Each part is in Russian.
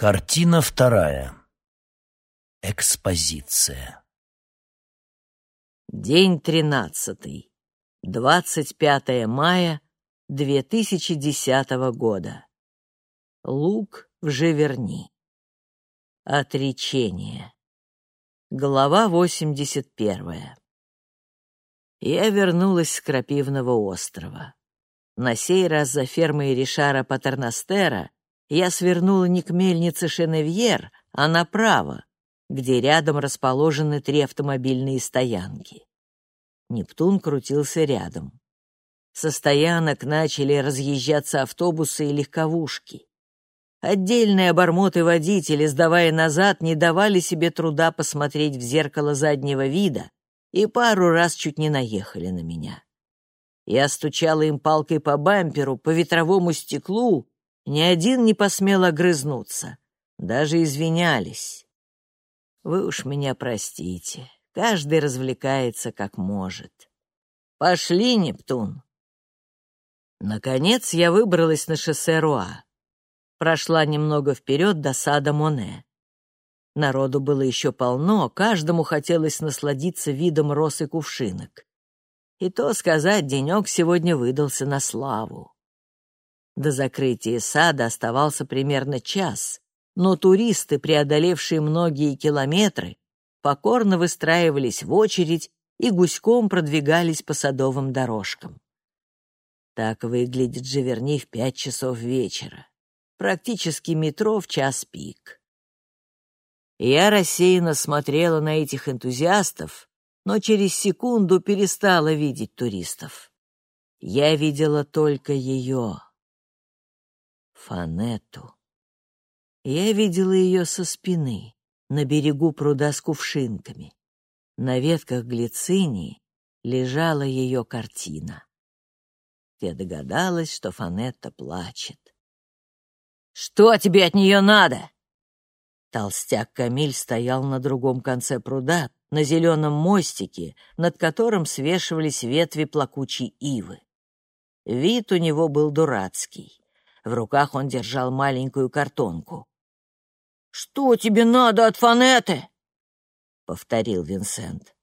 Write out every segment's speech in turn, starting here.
Картина вторая. Экспозиция. День тринадцатый. Двадцать пятое мая две тысячи десятого года. Лук в Живерни. Отречение. Глава восемьдесят первая. Я вернулась с Крапивного острова. На сей раз за фермой Ришара Патерностера я свернула не к мельнице Шеневьер, а направо, где рядом расположены три автомобильные стоянки. Нептун крутился рядом. Со стоянок начали разъезжаться автобусы и легковушки. Отдельные обормоты-водители, сдавая назад, не давали себе труда посмотреть в зеркало заднего вида и пару раз чуть не наехали на меня. Я стучала им палкой по бамперу, по ветровому стеклу, ни один не посмел огрызнуться, даже извинялись. Вы уж меня простите, каждый развлекается как может. Пошли, Нептун. Наконец я выбралась на шоссе Руа. Прошла немного вперед до сада Моне. Народу было еще полно, каждому хотелось насладиться видом роз и кувшинок. И то сказать, денек сегодня выдался на славу. До закрытия сада оставался примерно час, но туристы, преодолевшие многие километры, покорно выстраивались в очередь и гуськом продвигались по садовым дорожкам. Так выглядит Живерни в пять часов вечера. Практически метро в час пик. Я рассеянно смотрела на этих энтузиастов, но через секунду перестала видеть туристов. Я видела только ее. Фанетту. Я видела ее со спины, на берегу пруда с кувшинками. На ветках глицинии лежала ее картина. Я догадалась, что Фанетта плачет. «Что тебе от нее надо?» Толстяк Камиль стоял на другом конце пруда, на зеленом мостике, над которым свешивались ветви плакучей ивы. Вид у него был дурацкий. В руках он держал маленькую картонку. «Что тебе надо от Фанеты?» — повторил Винсент.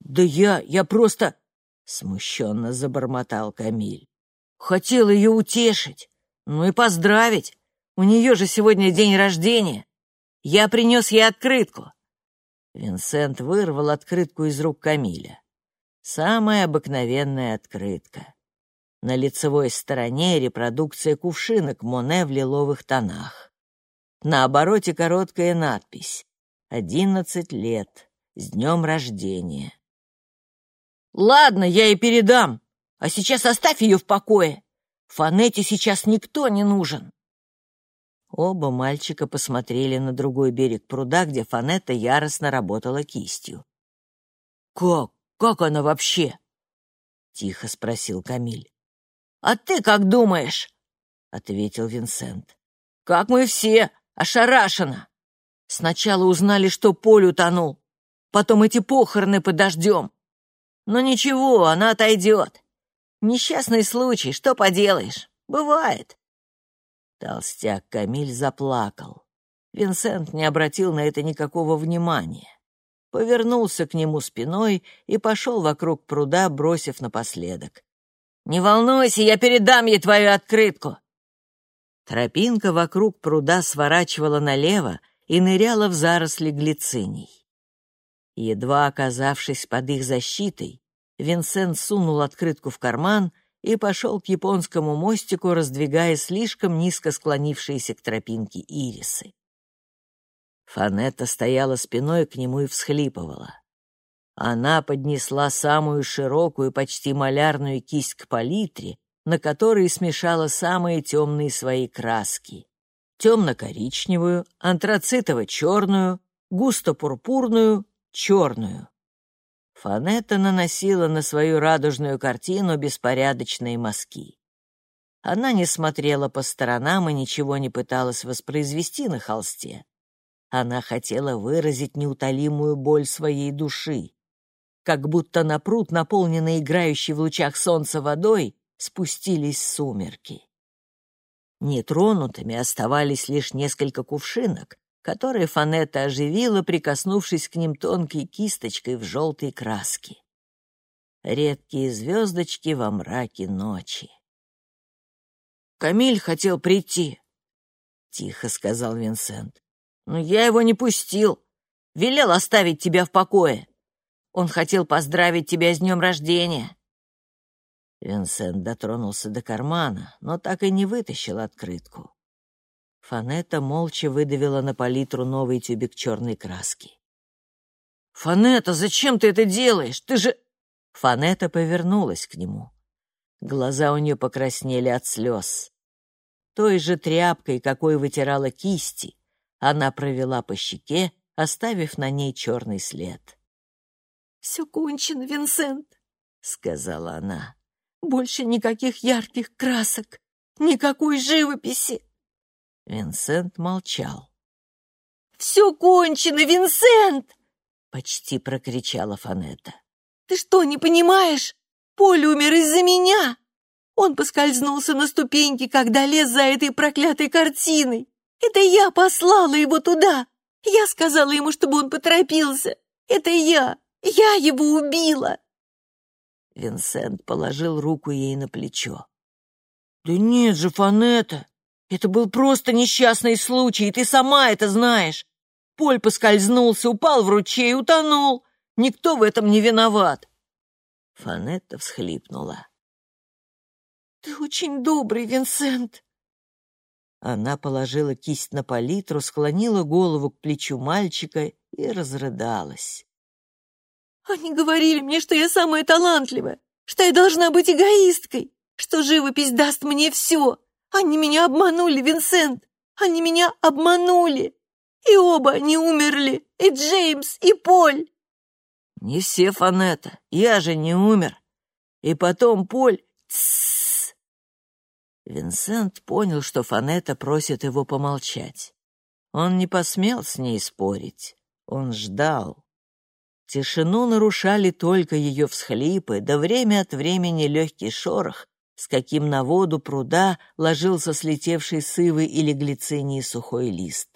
«Да я... я просто...» — смущенно забормотал Камиль. «Хотел ее утешить, ну и поздравить. У нее же сегодня день рождения. Я принес ей открытку». Винсент вырвал открытку из рук Камиля. Самая обыкновенная открытка. На лицевой стороне репродукция кувшинок Моне в лиловых тонах. На обороте короткая надпись «Одиннадцать лет. С днем рождения». «Ладно, я и передам. А сейчас оставь ее в покое. Фанете сейчас никто не нужен». Оба мальчика посмотрели на другой берег пруда, где Фанета яростно работала кистью. «Как? Как она вообще?» — тихо спросил Камиль. «А ты как думаешь?» — ответил Винсент. «Как мы все, ошарашенно. Сначала узнали, что Поль утонул, потом эти похороны подождем. Но ничего, она отойдет. Несчастный случай, что поделаешь, бывает». Толстяк Камиль заплакал. Винсент не обратил на это никакого внимания. Повернулся к нему спиной и пошел вокруг пруда, бросив напоследок. Не волнуйся, я передам ей твою открытку. Тропинка вокруг пруда сворачивала налево и ныряла в заросли глициний. Едва оказавшись под их защитой, Винсент сунул открытку в карман и пошел к японскому мостику, раздвигая слишком низко склонившиеся к тропинке ирисы. Фанетта стояла спиной к нему и всхлипывала. Она поднесла самую широкую, почти малярную кисть к палитре, на которой смешала самые темные свои краски. Темно-коричневую, антрацитово-черную, густо-пурпурную, черную. Фанетта наносила на свою радужную картину беспорядочные мазки. Она не смотрела по сторонам и ничего не пыталась воспроизвести на холсте. Она хотела выразить неутолимую боль своей души, как будто на пруд, наполненный играющей в лучах солнца водой, спустились сумерки. Нетронутыми оставались лишь несколько кувшинок, которые Фанетта оживила, прикоснувшись к ним тонкой кисточкой в желтой краске. Редкие звездочки во мраке ночи. «Камиль хотел прийти», — тихо сказал Винсент. «Но я его не пустил. Велел оставить тебя в покое. Он хотел поздравить тебя с днем рождения». Винсент дотронулся до кармана, но так и не вытащил открытку. Фанетта молча выдавила на палитру новый тюбик черной краски. «Фанетта, зачем ты это делаешь? Ты же...» Фанетта повернулась к нему. Глаза у нее покраснели от слез. Той же тряпкой, какой вытирала кисти, она провела по щеке, оставив на ней черный след. «Все кончено, Винсент», — сказала она. Больше никаких ярких красок, никакой живописи. Винсент молчал. «Все кончено, Винсент!» — почти прокричала Фанетта. «Ты что, не понимаешь? Поль умер из-за меня! Он поскользнулся на ступеньке, когда лез за этой проклятой картиной. Это я послала его туда. Я сказала ему, чтобы он поторопился. Это я. Я его убила. Винсент положил руку ей на плечо. «Да нет же, Фанета, это был просто несчастный случай, и ты сама это знаешь. Поль поскользнулся, упал в ручей, утонул. Никто в этом не виноват». Фанетта всхлипнула. «Ты очень добрый, Винсент!» Она положила кисть на палитру, склонила голову к плечу мальчика и разрыдалась. Они говорили мне, что я самая талантливая, что я должна быть эгоисткой, что живопись даст мне все. Они меня обманули, Винсент. Они меня обманули. И оба они умерли, и Джеймс, и Поль. Не все, Фанета, я же не умер. И потом Поль... Винсент понял, что Фанета просит его помолчать. Он не посмел с ней спорить. Он ждал. Тишину нарушали только ее всхлипы, да время от времени легкий шорох, с каким на воду пруда ложился слетевший с ивы или глицинии сухой лист.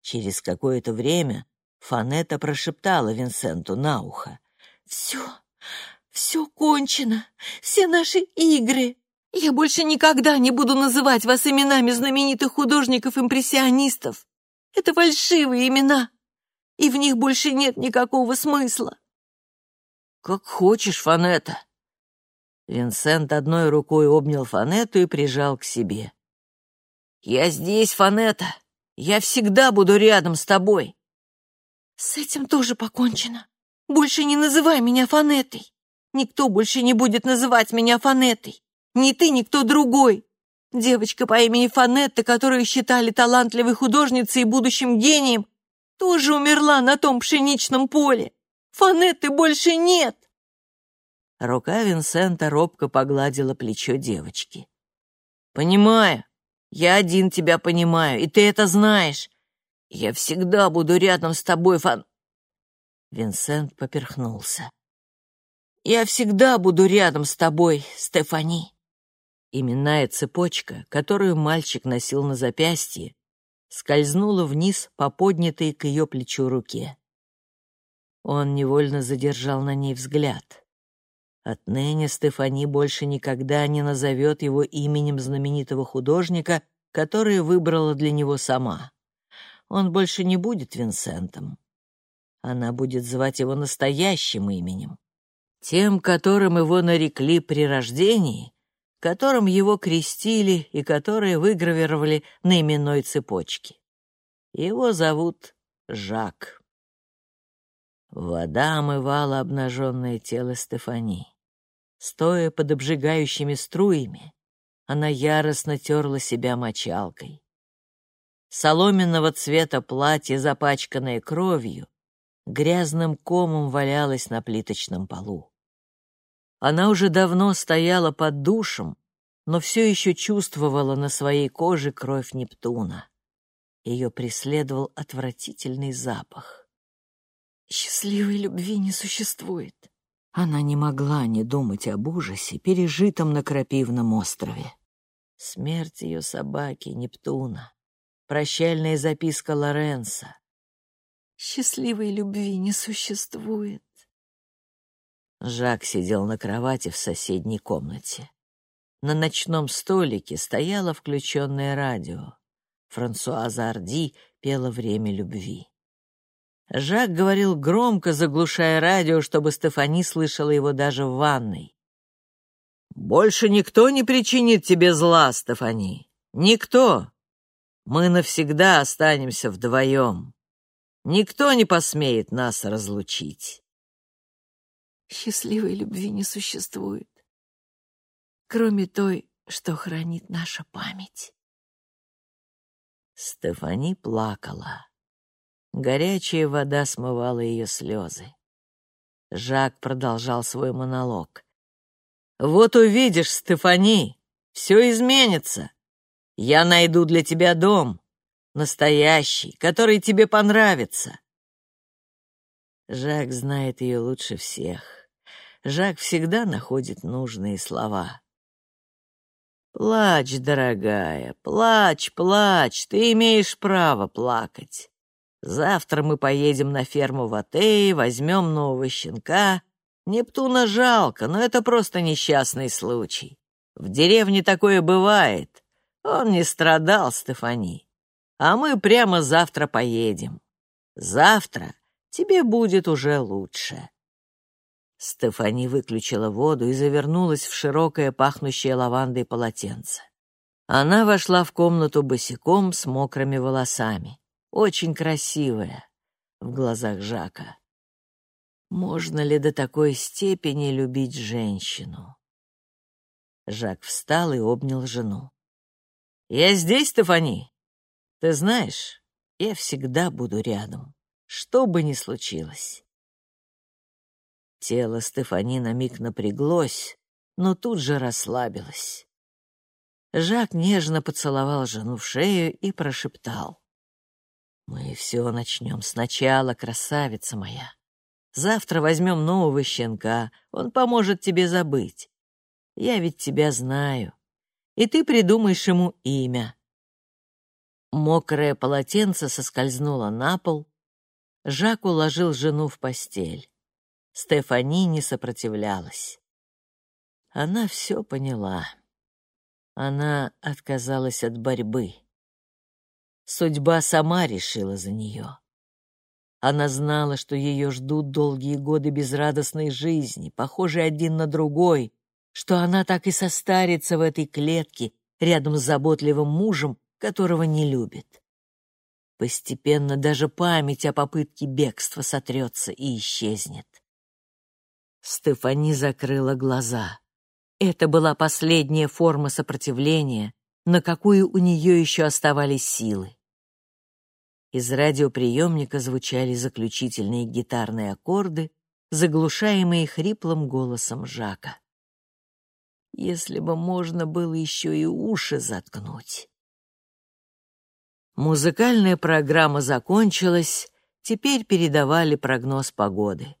Через какое-то время Фанета прошептала Винсенту на ухо. «Все, все кончено, все наши игры. Я больше никогда не буду называть вас именами знаменитых художников-импрессионистов. Это фальшивые имена и в них больше нет никакого смысла. Как хочешь, Фанета. Винсент одной рукой обнял Фанету и прижал к себе. Я здесь, Фанета. Я всегда буду рядом с тобой. С этим тоже покончено. Больше не называй меня Фанетой. Никто больше не будет называть меня Фанетой. Ни ты, ни кто другой. Девочка по имени Фанетта, которую считали талантливой художницей и будущим гением, тоже умерла на том пшеничном поле. Фанетты больше нет!» Рука Винсента робко погладила плечо девочки. «Понимаю. Я один тебя понимаю, и ты это знаешь. Я всегда буду рядом с тобой, Фан...» Винсент поперхнулся. «Я всегда буду рядом с тобой, Стефани». Именная цепочка, которую мальчик носил на запястье, скользнула вниз по поднятой к ее плечу руке. Он невольно задержал на ней взгляд. Отныне Стефани больше никогда не назовет его именем знаменитого художника, которое выбрала для него сама. Он больше не будет Винсентом. Она будет звать его настоящим именем, тем, которым его нарекли при рождении которым его крестили и которые выгравировали на именной цепочке. Его зовут Жак. Вода омывала обнаженное тело Стефани. Стоя под обжигающими струями, она яростно терла себя мочалкой. Соломенного цвета платье, запачканное кровью, грязным комом валялось на плиточном полу. Она уже давно стояла под душем, но все еще чувствовала на своей коже кровь Нептуна. Ее преследовал отвратительный запах. Счастливой любви не существует. Она не могла не думать об ужасе, пережитом на Крапивном острове. Смерть ее собаки Нептуна. Прощальная записка Лоренса. Счастливой любви не существует. Жак сидел на кровати в соседней комнате. На ночном столике стояло включенное радио. Франсуаза Арди пела «Время любви». Жак говорил громко, заглушая радио, чтобы Стефани слышала его даже в ванной. «Больше никто не причинит тебе зла, Стефани. Никто. Мы навсегда останемся вдвоем. Никто не посмеет нас разлучить». Счастливой любви не существует, кроме той, что хранит наша память. Стефани плакала. Горячая вода смывала ее слезы. Жак продолжал свой монолог. «Вот увидишь, Стефани, все изменится. Я найду для тебя дом, настоящий, который тебе понравится». Жак знает ее лучше всех. Жак всегда находит нужные слова. «Плачь, дорогая, плачь, плачь, ты имеешь право плакать. Завтра мы поедем на ферму в Атее, возьмем нового щенка. Нептуна жалко, но это просто несчастный случай. В деревне такое бывает. Он не страдал, Стефани. А мы прямо завтра поедем. Завтра тебе будет уже лучше». Стефани выключила воду и завернулась в широкое пахнущее лавандой полотенце. Она вошла в комнату босиком с мокрыми волосами очень красивая в глазах Жака. Можно ли до такой степени любить женщину? Жак встал и обнял жену. «Я здесь, Стефани. Ты знаешь, я всегда буду рядом, что бы ни случилось». Тело Стефани на миг напряглось, но тут же расслабилось. Жак нежно поцеловал жену в шею и прошептал. Мы все начнем сначала, красавица моя. Завтра возьмем нового щенка, он поможет тебе забыть. Я ведь тебя знаю, и ты придумаешь ему имя. Мокрое полотенце соскользнуло на пол. Жак уложил жену в постель. Стефани не сопротивлялась. Она все поняла. Она отказалась от борьбы. Судьба сама решила за нее. Она знала, что ее ждут долгие годы безрадостной жизни, похожие один на другой, что она так и состарится в этой клетке рядом с заботливым мужем, которого не любит. Постепенно даже память о попытке бегства сотрется и исчезнет. Стефани закрыла глаза. Это была последняя форма сопротивления, на какую у нее еще оставались силы. Из радиоприемника звучали заключительные гитарные аккорды, заглушаемые хриплым голосом Жака. Если бы можно было еще и уши заткнуть. Музыкальная программа закончилась, теперь передавали прогноз погоды.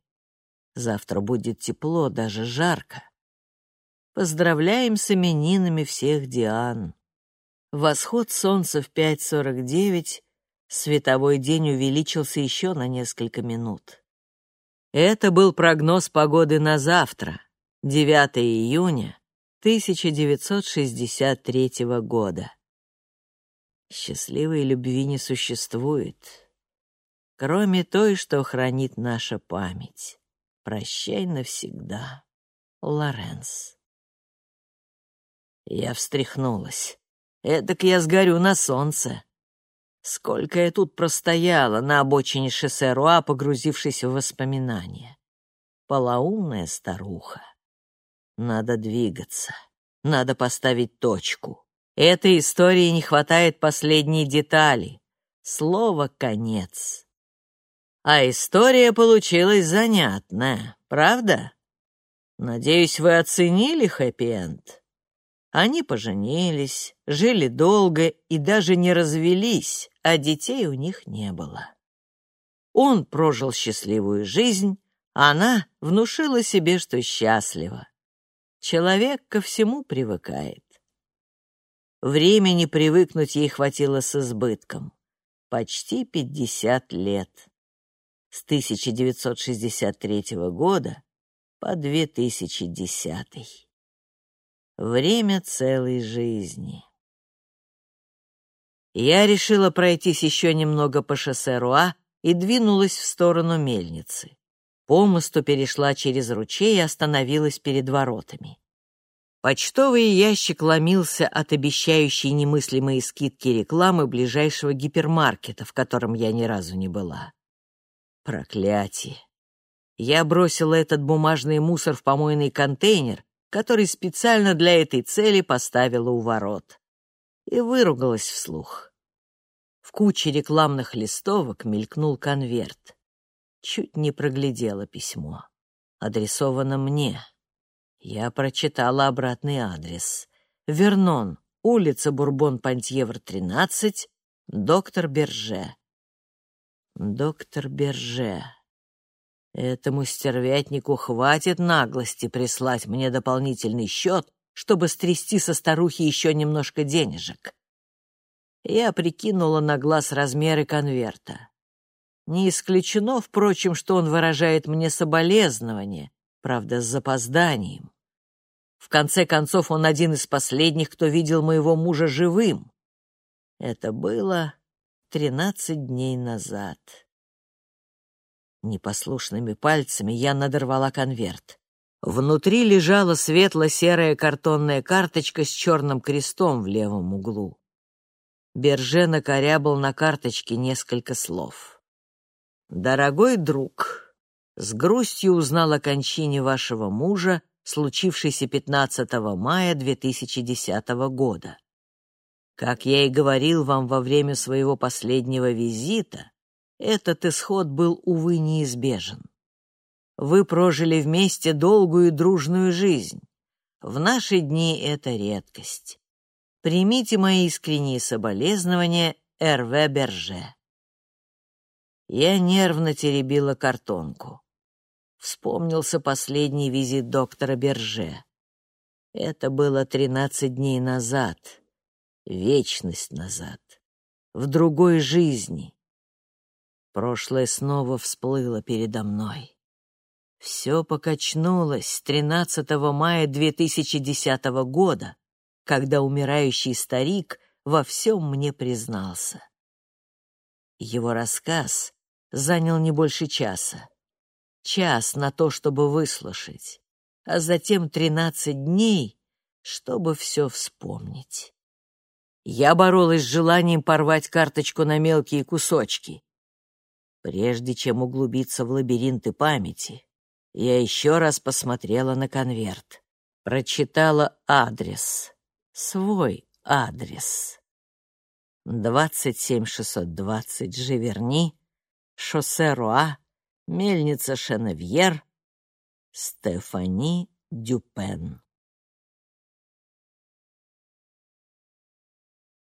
Завтра будет тепло, даже жарко. Поздравляем с именинами всех Диан. Восход солнца в 5.49, световой день увеличился еще на несколько минут. Это был прогноз погоды на завтра, 9 июня 1963 года. Счастливой любви не существует, кроме той, что хранит наша память. Прощай навсегда, Лоренс. Я встряхнулась. Эдак я сгорю на солнце. Сколько я тут простояла на обочине шоссе Руа, погрузившись в воспоминания. Полоумная старуха. Надо двигаться. Надо поставить точку. Этой истории не хватает последней детали. Слово «конец». А история получилась занятная, правда? Надеюсь, вы оценили хэппи-энд? Они поженились, жили долго и даже не развелись, а детей у них не было. Он прожил счастливую жизнь, а она внушила себе, что счастлива. Человек ко всему привыкает. Времени привыкнуть ей хватило с избытком. Почти пятьдесят лет. С 1963 года по 2010. Время целой жизни. Я решила пройтись еще немного по шоссе Руа и двинулась в сторону мельницы. По мосту перешла через ручей и остановилась перед воротами. Почтовый ящик ломился от обещающей немыслимые скидки рекламы ближайшего гипермаркета, в котором я ни разу не была. Проклятие! Я бросила этот бумажный мусор в помойный контейнер, который специально для этой цели поставила у ворот, и выругалась вслух. В куче рекламных листовок мелькнул конверт. Чуть не проглядела письмо. Адресовано мне. Я прочитала обратный адрес. Вернон, улица Бурбон-Пантьевр, 13, доктор Берже. Доктор Берже. Этому стервятнику хватит наглости прислать мне дополнительный счет, чтобы стрясти со старухи еще немножко денежек. Я прикинула на глаз размеры конверта. Не исключено, впрочем, что он выражает мне соболезнование, правда, с запозданием. В конце концов, он один из последних, кто видел моего мужа живым. Это было тринадцать дней назад. Непослушными пальцами я надорвала конверт. Внутри лежала светло-серая картонная карточка с черным крестом в левом углу. Берже накорябал на карточке несколько слов. «Дорогой друг, с грустью узнал о кончине вашего мужа случившийся 15 мая 2010 года. Как я и говорил вам во время своего последнего визита, этот исход был, увы, неизбежен. Вы прожили вместе долгую и дружную жизнь. В наши дни это редкость. Примите мои искренние соболезнования, Р.В. Берже. Я нервно теребила картонку вспомнился последний визит доктора Берже. Это было тринадцать дней назад, вечность назад, в другой жизни. Прошлое снова всплыло передо мной. Все покачнулось с 13 мая 2010 года, когда умирающий старик во всем мне признался. Его рассказ занял не больше часа час на то, чтобы выслушать, а затем тринадцать дней, чтобы все вспомнить. Я боролась с желанием порвать карточку на мелкие кусочки. Прежде чем углубиться в лабиринты памяти, я еще раз посмотрела на конверт, прочитала адрес, свой адрес. 27620 Живерни, шоссе Руа, Мельница Шеневьер, Стефани Дюпен.